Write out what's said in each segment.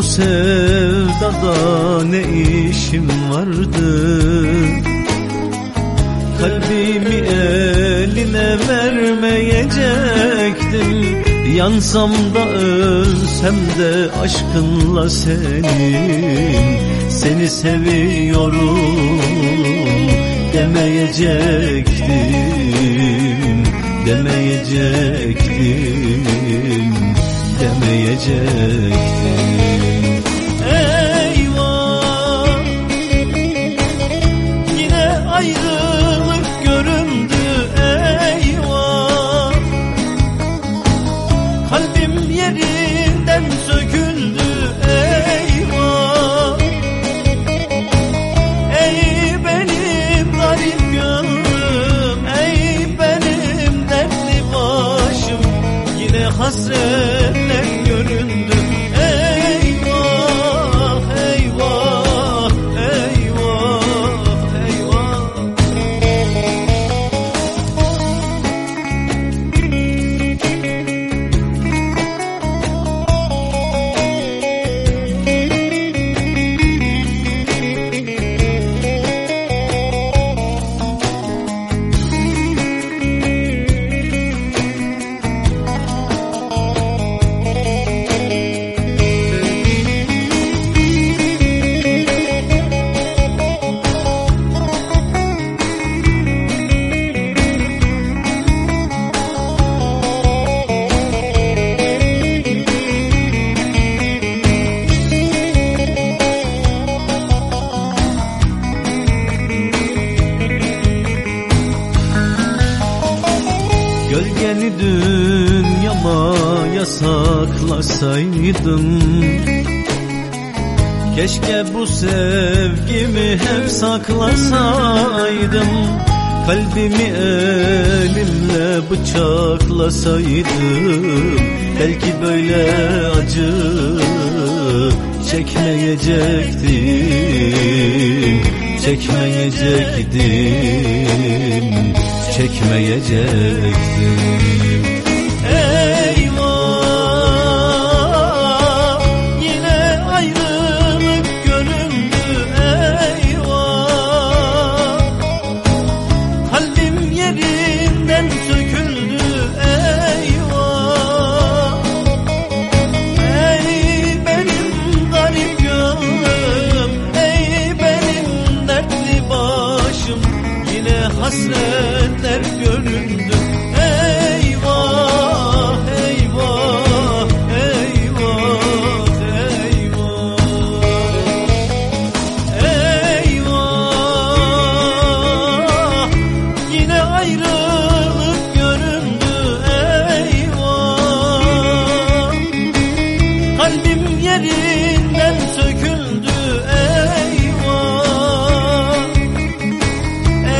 bu sevdada ne işim vardı? Kalbimi eline vermeyecektim. Yansam da ölsem de aşkınla senin. Seni seviyorum demeyecektim Demeyecektim Demeyecektim Kalbim yerinden Gölgeni dünyama yasaklasaydım Keşke bu sevgimi hep saklasaydım. Kalbimi elimle bıçaklasaydım. Belki böyle acı çekmeyecektim. Çekmeyecektim Çekmeyecektim Eyvah Yine ayrılık göründü eyvah. Kalbim yerinden söküldü Kalbim yerinden söküldü eyvah.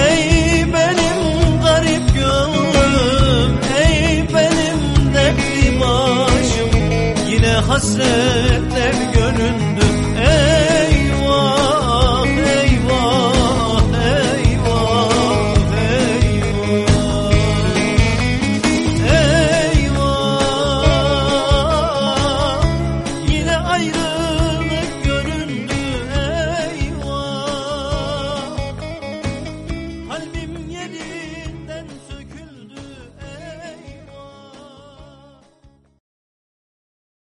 Ey benim garip gönlüm Ey benim dertli başım. Yine hasretler gönlüm